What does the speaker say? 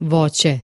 voće.